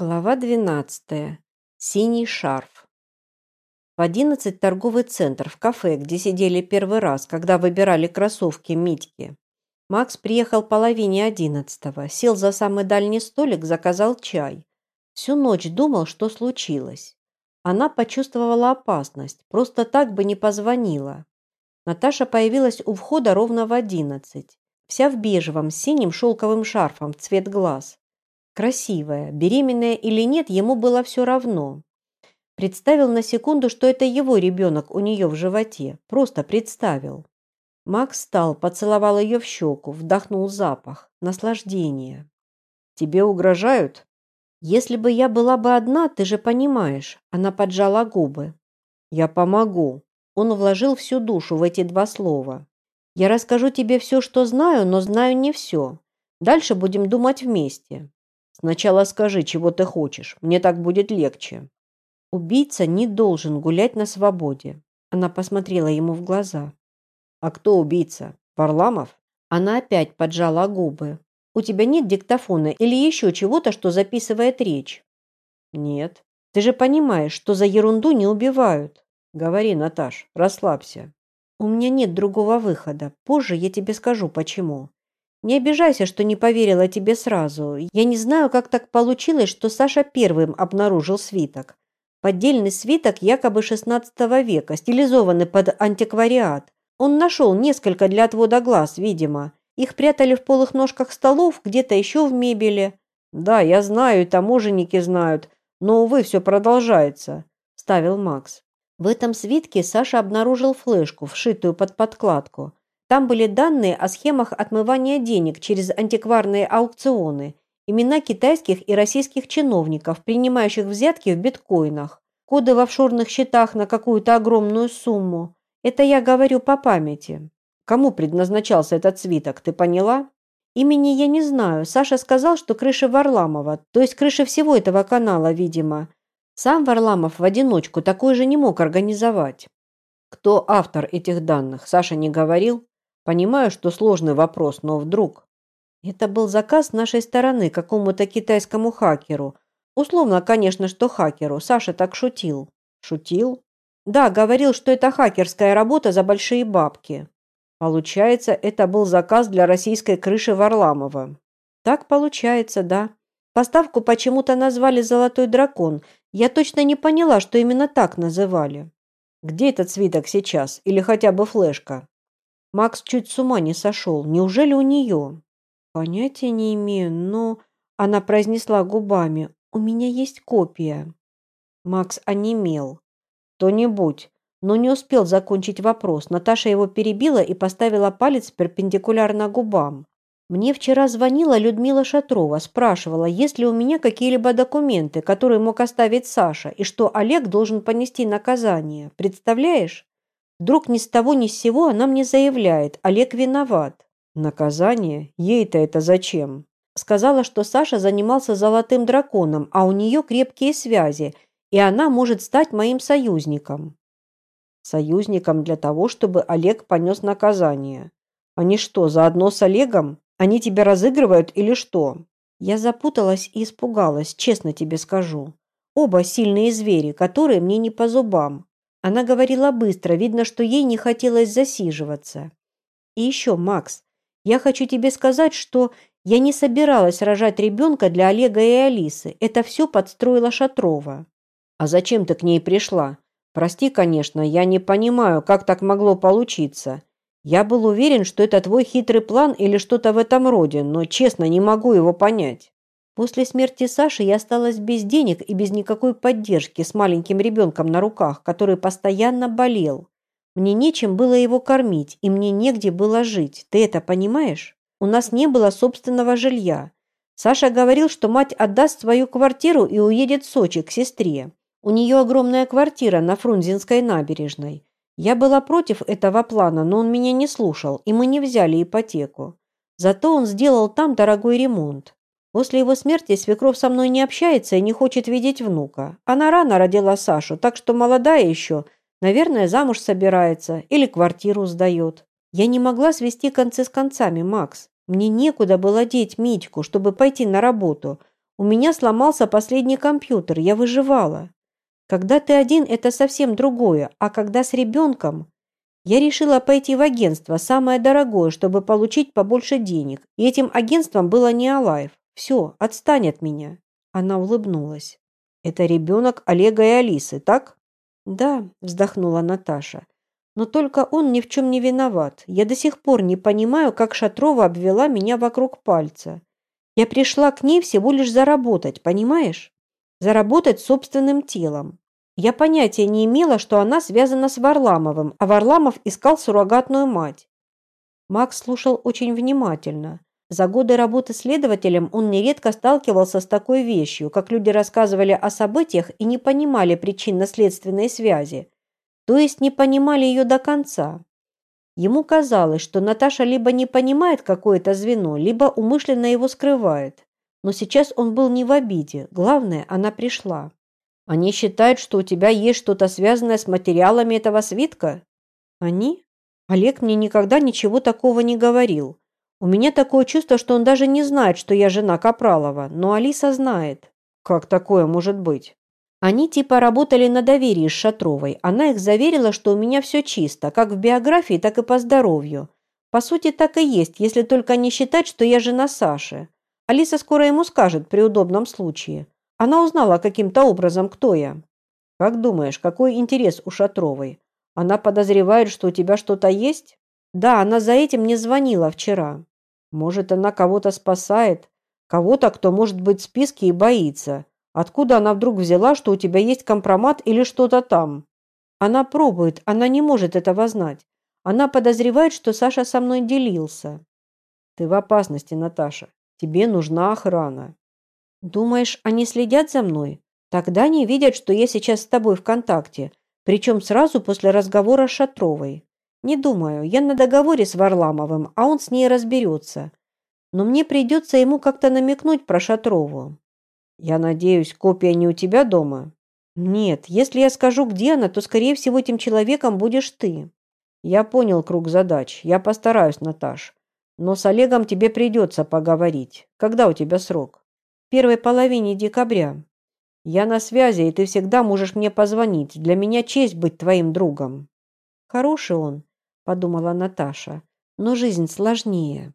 Глава 12. Синий шарф. В 11 торговый центр, в кафе, где сидели первый раз, когда выбирали кроссовки Митьки. Макс приехал половине одиннадцатого, сел за самый дальний столик, заказал чай. Всю ночь думал, что случилось. Она почувствовала опасность, просто так бы не позвонила. Наташа появилась у входа ровно в одиннадцать, вся в бежевом, синим шелковым шарфом цвет глаз. Красивая, беременная или нет, ему было все равно. Представил на секунду, что это его ребенок у нее в животе. Просто представил. Макс встал, поцеловал ее в щеку, вдохнул запах. Наслаждение. «Тебе угрожают?» «Если бы я была бы одна, ты же понимаешь». Она поджала губы. «Я помогу». Он вложил всю душу в эти два слова. «Я расскажу тебе все, что знаю, но знаю не все. Дальше будем думать вместе. Сначала скажи, чего ты хочешь. Мне так будет легче. Убийца не должен гулять на свободе. Она посмотрела ему в глаза. А кто убийца? Варламов? Она опять поджала губы. У тебя нет диктофона или еще чего-то, что записывает речь? Нет. Ты же понимаешь, что за ерунду не убивают. Говори, Наташ, расслабься. У меня нет другого выхода. Позже я тебе скажу, почему. Не обижайся, что не поверила тебе сразу. Я не знаю, как так получилось, что Саша первым обнаружил свиток. Поддельный свиток якобы XVI века, стилизованный под антиквариат. Он нашел несколько для отвода глаз, видимо. Их прятали в полых ножках столов, где-то еще в мебели. Да, я знаю, и таможенники знают. Но, увы, все продолжается, ставил Макс. В этом свитке Саша обнаружил флешку, вшитую под подкладку. Там были данные о схемах отмывания денег через антикварные аукционы, имена китайских и российских чиновников, принимающих взятки в биткоинах, коды в офшорных счетах на какую-то огромную сумму. Это я говорю по памяти. Кому предназначался этот свиток, ты поняла? Имени я не знаю. Саша сказал, что крыша Варламова, то есть крыша всего этого канала, видимо. Сам Варламов в одиночку такой же не мог организовать. Кто автор этих данных, Саша не говорил? Понимаю, что сложный вопрос, но вдруг... Это был заказ нашей стороны какому-то китайскому хакеру. Условно, конечно, что хакеру. Саша так шутил. Шутил? Да, говорил, что это хакерская работа за большие бабки. Получается, это был заказ для российской крыши Варламова. Так получается, да. Поставку почему-то назвали «Золотой дракон». Я точно не поняла, что именно так называли. Где этот свиток сейчас? Или хотя бы флешка? Макс чуть с ума не сошел. Неужели у нее? Понятия не имею, но... Она произнесла губами. У меня есть копия. Макс онемел. То-нибудь. Но не успел закончить вопрос. Наташа его перебила и поставила палец перпендикулярно губам. Мне вчера звонила Людмила Шатрова, спрашивала, есть ли у меня какие-либо документы, которые мог оставить Саша, и что Олег должен понести наказание. Представляешь? Вдруг ни с того ни с сего она мне заявляет, Олег виноват. Наказание? Ей-то это зачем? Сказала, что Саша занимался золотым драконом, а у нее крепкие связи, и она может стать моим союзником. Союзником для того, чтобы Олег понес наказание. Они что, заодно с Олегом? Они тебя разыгрывают или что? Я запуталась и испугалась, честно тебе скажу. Оба сильные звери, которые мне не по зубам. Она говорила быстро, видно, что ей не хотелось засиживаться. И еще, Макс, я хочу тебе сказать, что я не собиралась рожать ребенка для Олега и Алисы. Это все подстроила Шатрова. А зачем ты к ней пришла? Прости, конечно, я не понимаю, как так могло получиться. Я был уверен, что это твой хитрый план или что-то в этом роде, но, честно, не могу его понять. После смерти Саши я осталась без денег и без никакой поддержки с маленьким ребенком на руках, который постоянно болел. Мне нечем было его кормить, и мне негде было жить. Ты это понимаешь? У нас не было собственного жилья. Саша говорил, что мать отдаст свою квартиру и уедет в Сочи к сестре. У нее огромная квартира на Фрунзенской набережной. Я была против этого плана, но он меня не слушал, и мы не взяли ипотеку. Зато он сделал там дорогой ремонт. После его смерти свекровь со мной не общается и не хочет видеть внука. Она рано родила Сашу, так что молодая еще. Наверное, замуж собирается или квартиру сдает. Я не могла свести концы с концами, Макс. Мне некуда было деть Митьку, чтобы пойти на работу. У меня сломался последний компьютер, я выживала. Когда ты один, это совсем другое, а когда с ребенком... Я решила пойти в агентство, самое дорогое, чтобы получить побольше денег. И этим агентством было не Алаев. Все, отстань от меня. Она улыбнулась. Это ребенок Олега и Алисы, так? Да, вздохнула Наташа. Но только он ни в чем не виноват. Я до сих пор не понимаю, как Шатрова обвела меня вокруг пальца. Я пришла к ней всего лишь заработать, понимаешь? Заработать собственным телом. Я понятия не имела, что она связана с Варламовым, а Варламов искал суррогатную мать. Макс слушал очень внимательно. За годы работы следователем он нередко сталкивался с такой вещью, как люди рассказывали о событиях и не понимали причинно-следственной связи, то есть не понимали ее до конца. Ему казалось, что Наташа либо не понимает какое-то звено, либо умышленно его скрывает. Но сейчас он был не в обиде, главное, она пришла. Они считают, что у тебя есть что-то связанное с материалами этого свитка? Они? Олег мне никогда ничего такого не говорил. У меня такое чувство, что он даже не знает, что я жена Капралова, но Алиса знает. Как такое может быть? Они типа работали на доверии с Шатровой. Она их заверила, что у меня все чисто, как в биографии, так и по здоровью. По сути, так и есть, если только не считать, что я жена Саши. Алиса скоро ему скажет при удобном случае. Она узнала каким-то образом, кто я. Как думаешь, какой интерес у Шатровой? Она подозревает, что у тебя что-то есть? Да, она за этим не звонила вчера. Может, она кого-то спасает? Кого-то, кто может быть в списке и боится. Откуда она вдруг взяла, что у тебя есть компромат или что-то там? Она пробует, она не может этого знать. Она подозревает, что Саша со мной делился. Ты в опасности, Наташа. Тебе нужна охрана. «Думаешь, они следят за мной? Тогда не видят, что я сейчас с тобой в контакте, причем сразу после разговора с Шатровой. Не думаю, я на договоре с Варламовым, а он с ней разберется. Но мне придется ему как-то намекнуть про Шатрову». «Я надеюсь, копия не у тебя дома?» «Нет, если я скажу, где она, то, скорее всего, этим человеком будешь ты». «Я понял круг задач. Я постараюсь, Наташ. Но с Олегом тебе придется поговорить. Когда у тебя срок?» первой половине декабря. Я на связи, и ты всегда можешь мне позвонить. Для меня честь быть твоим другом». «Хороший он», – подумала Наташа, – «но жизнь сложнее».